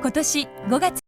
今年5月